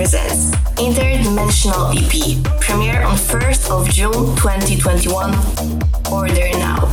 presents Interdimensional EP, premiere on 1st of June 2021. Order now.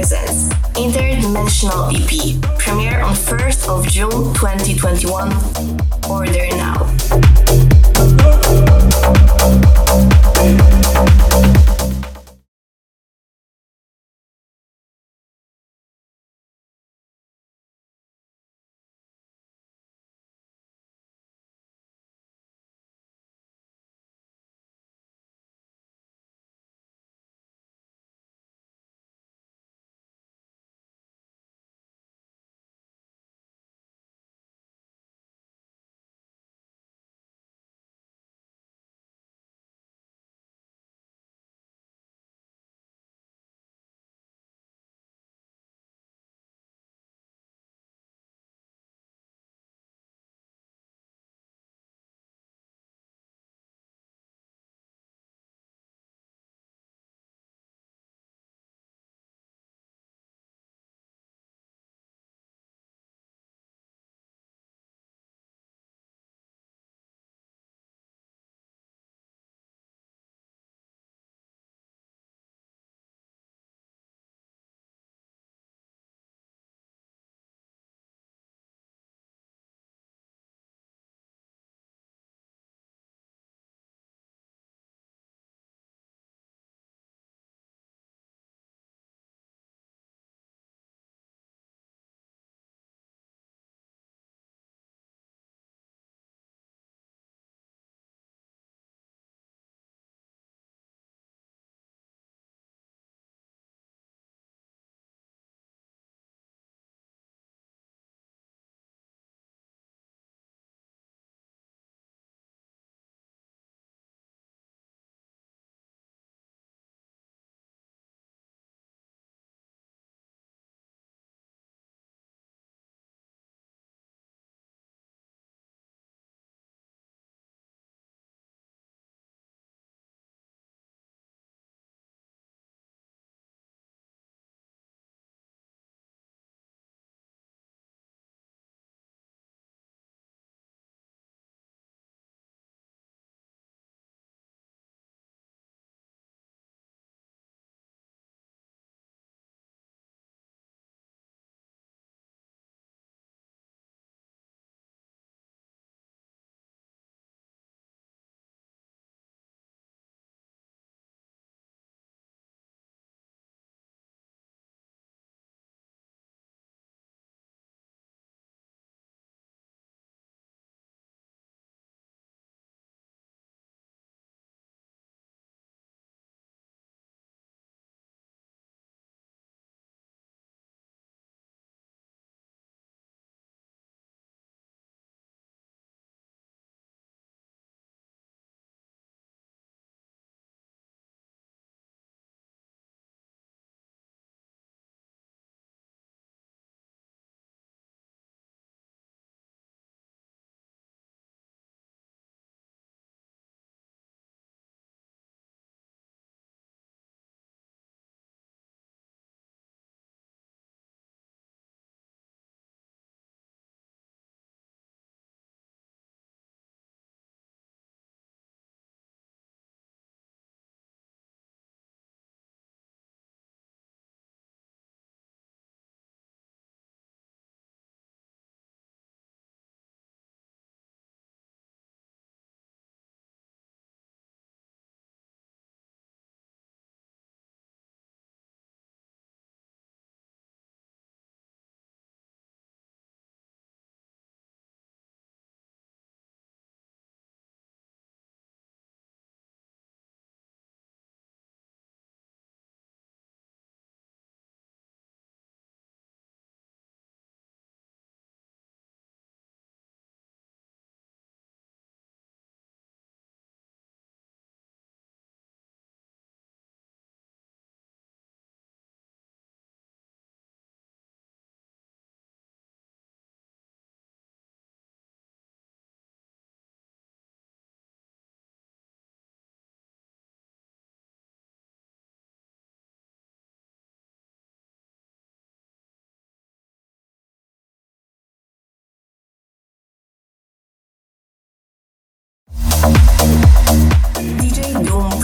Presents Interdimensional EP, premiere on 1st of June 2021. Order now.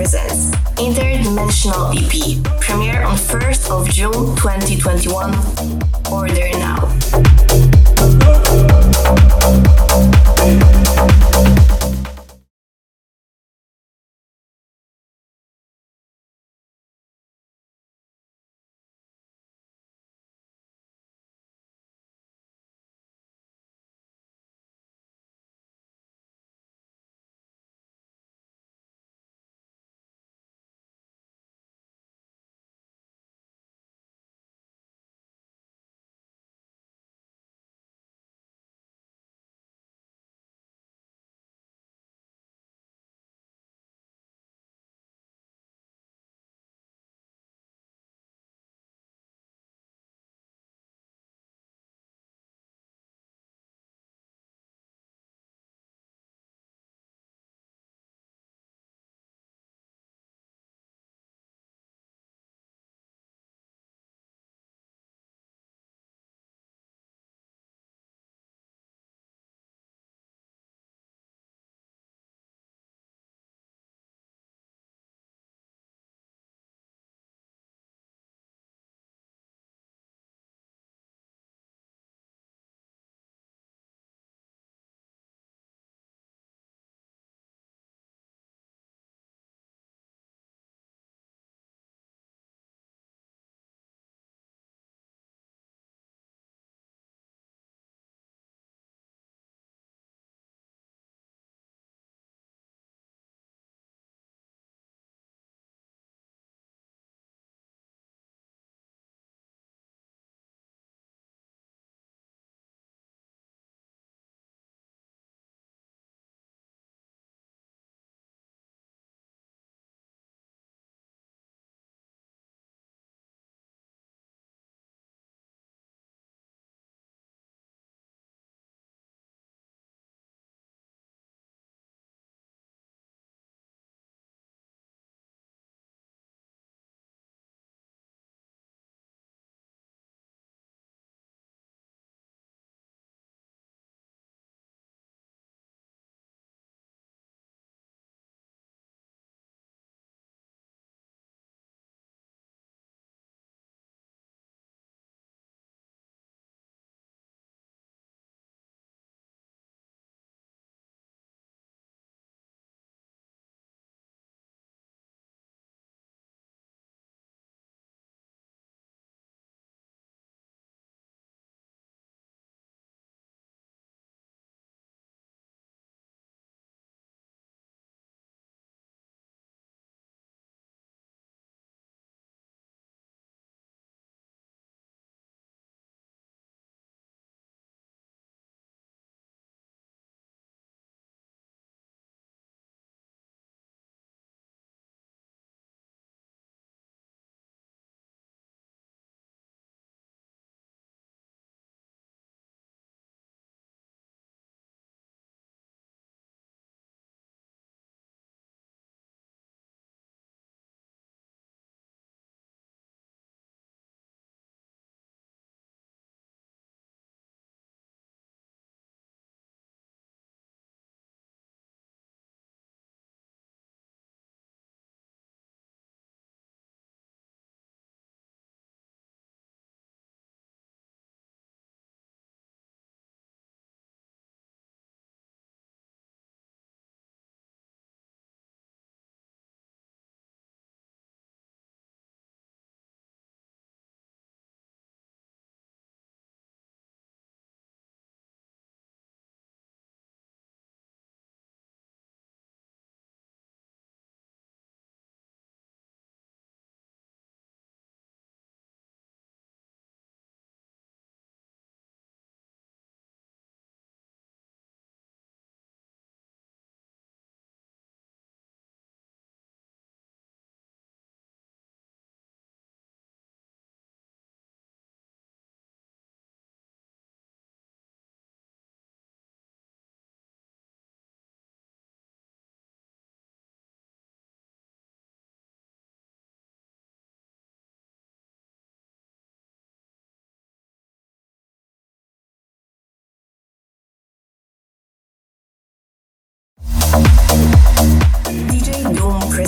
Presents Interdimensional EP, premiere on 1st of June 2021. Order now.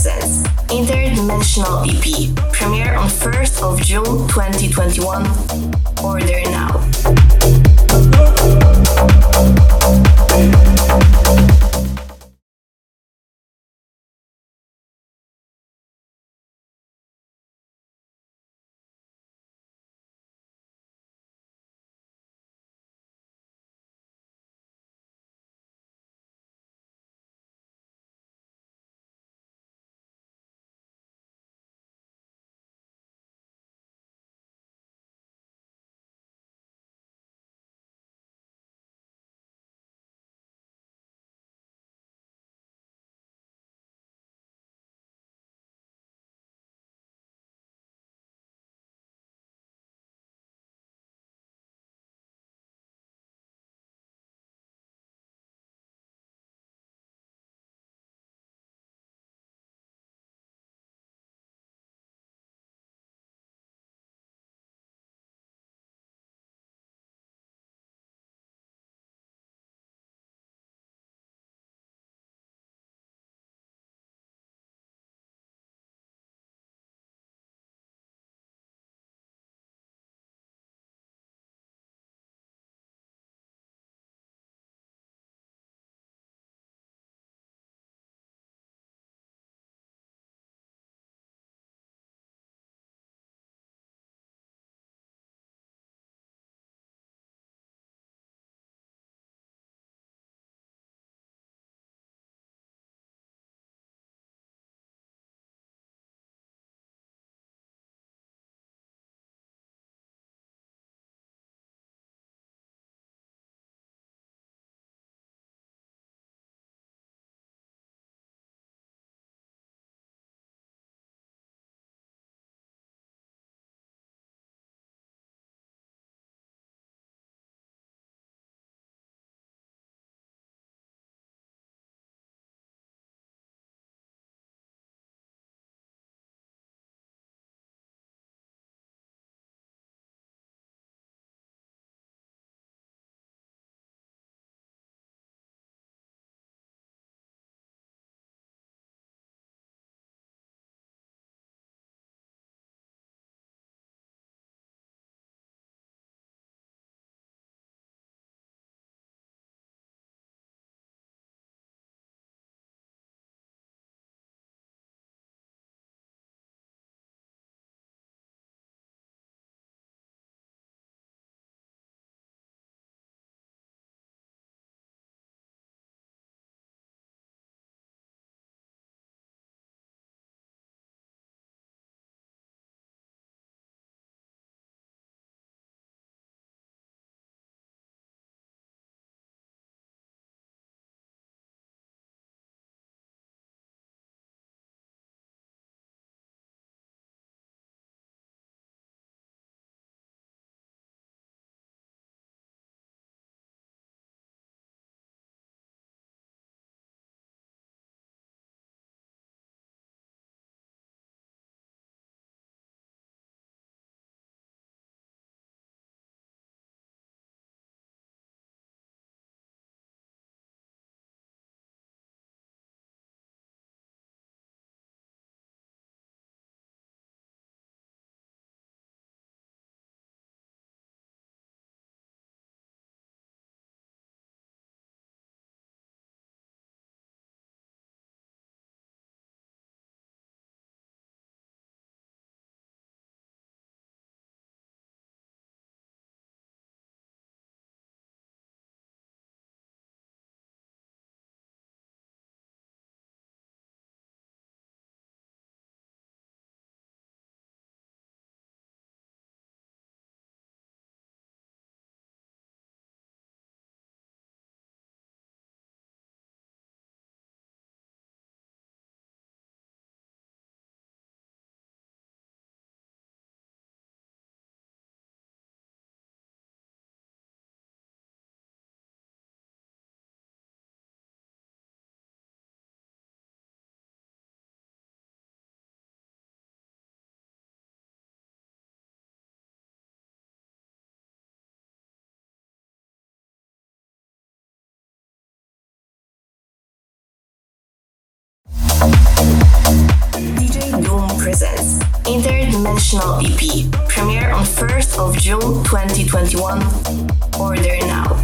Doom Interdimensional EP. Premiere on 1st of June 2021. Order now. Presents Interdimensional EP, premiere on 1st of June 2021. Order now.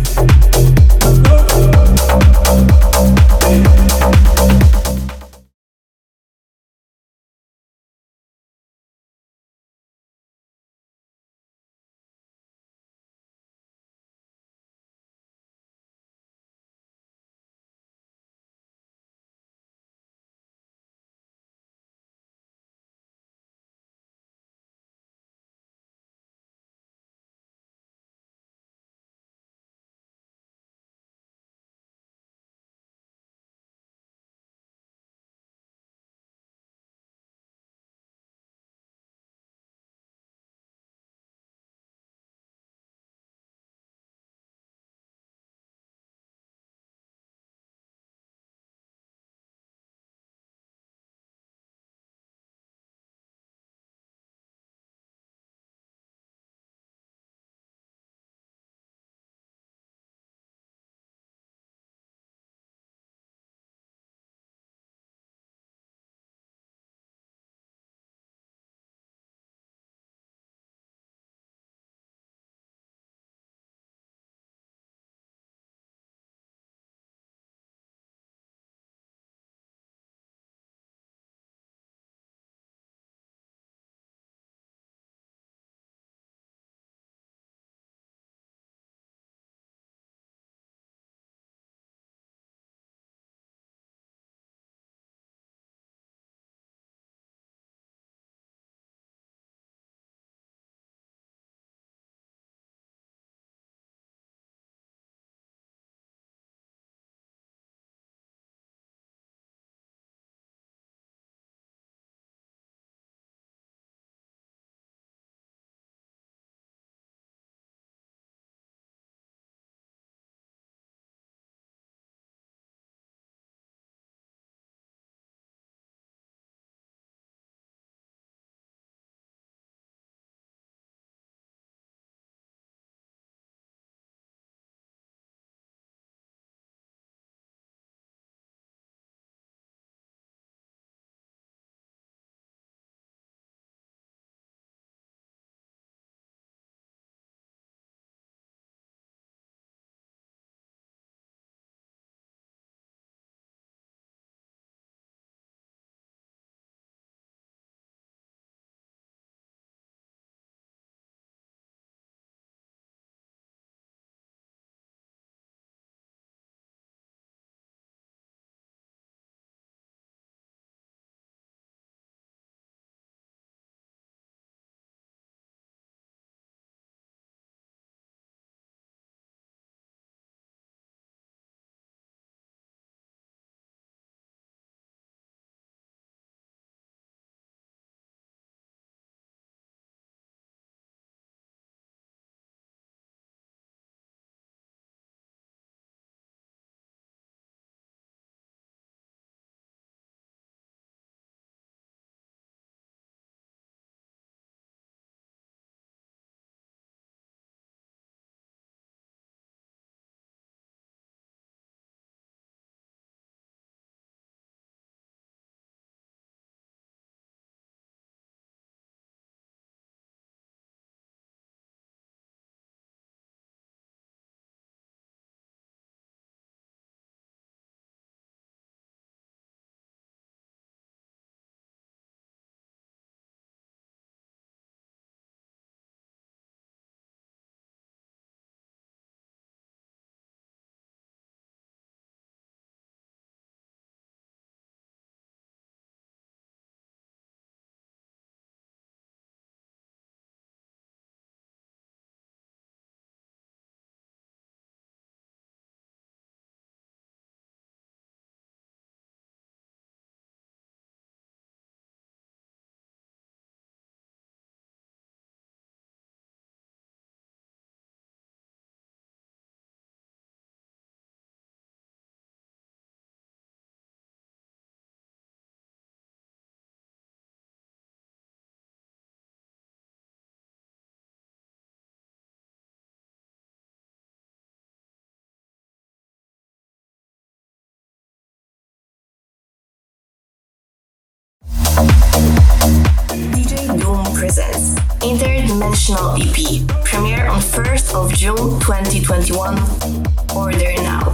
Presents Interdimensional EP, premiere on 1st of June 2021. Order now.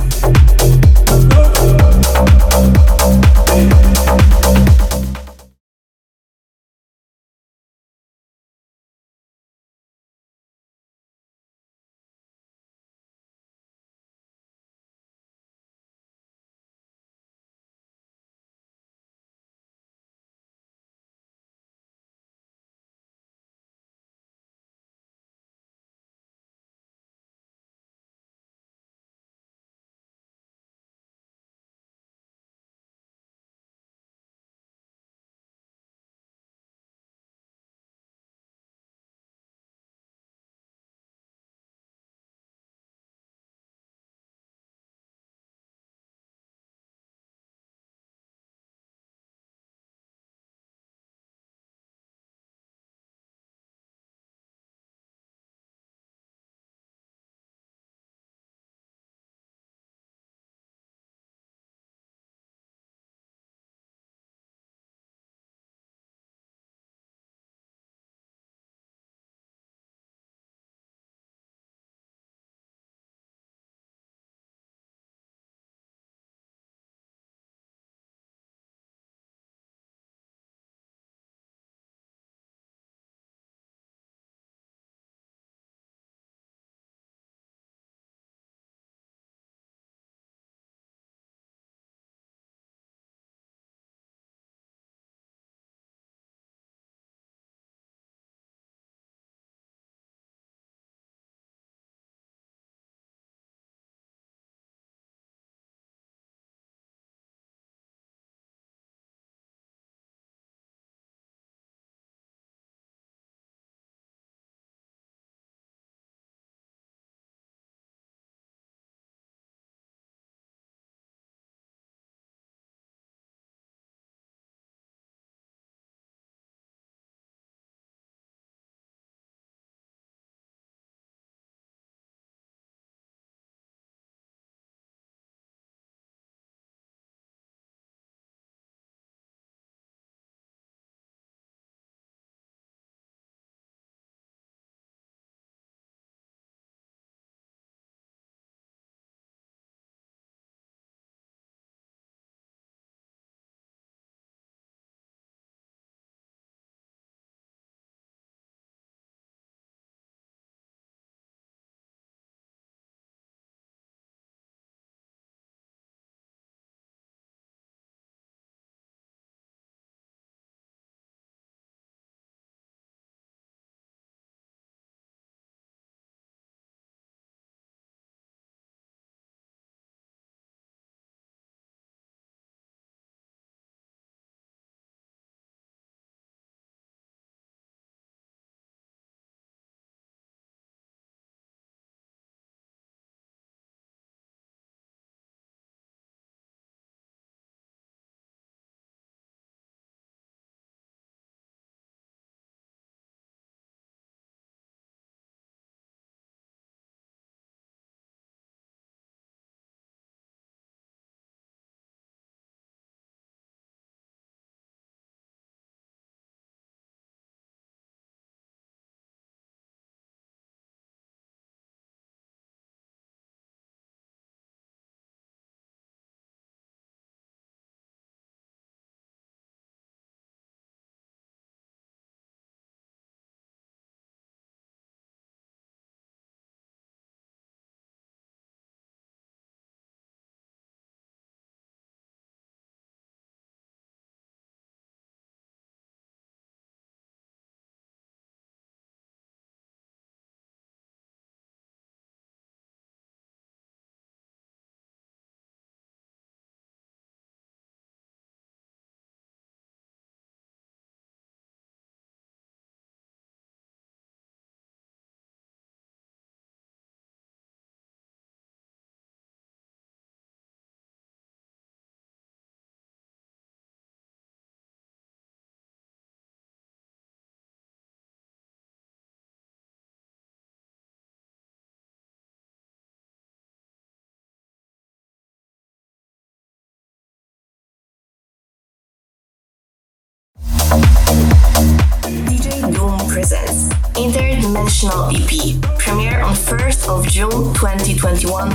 presents Interdimensional EP, premiere on 1st of June 2021.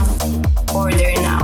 Order now.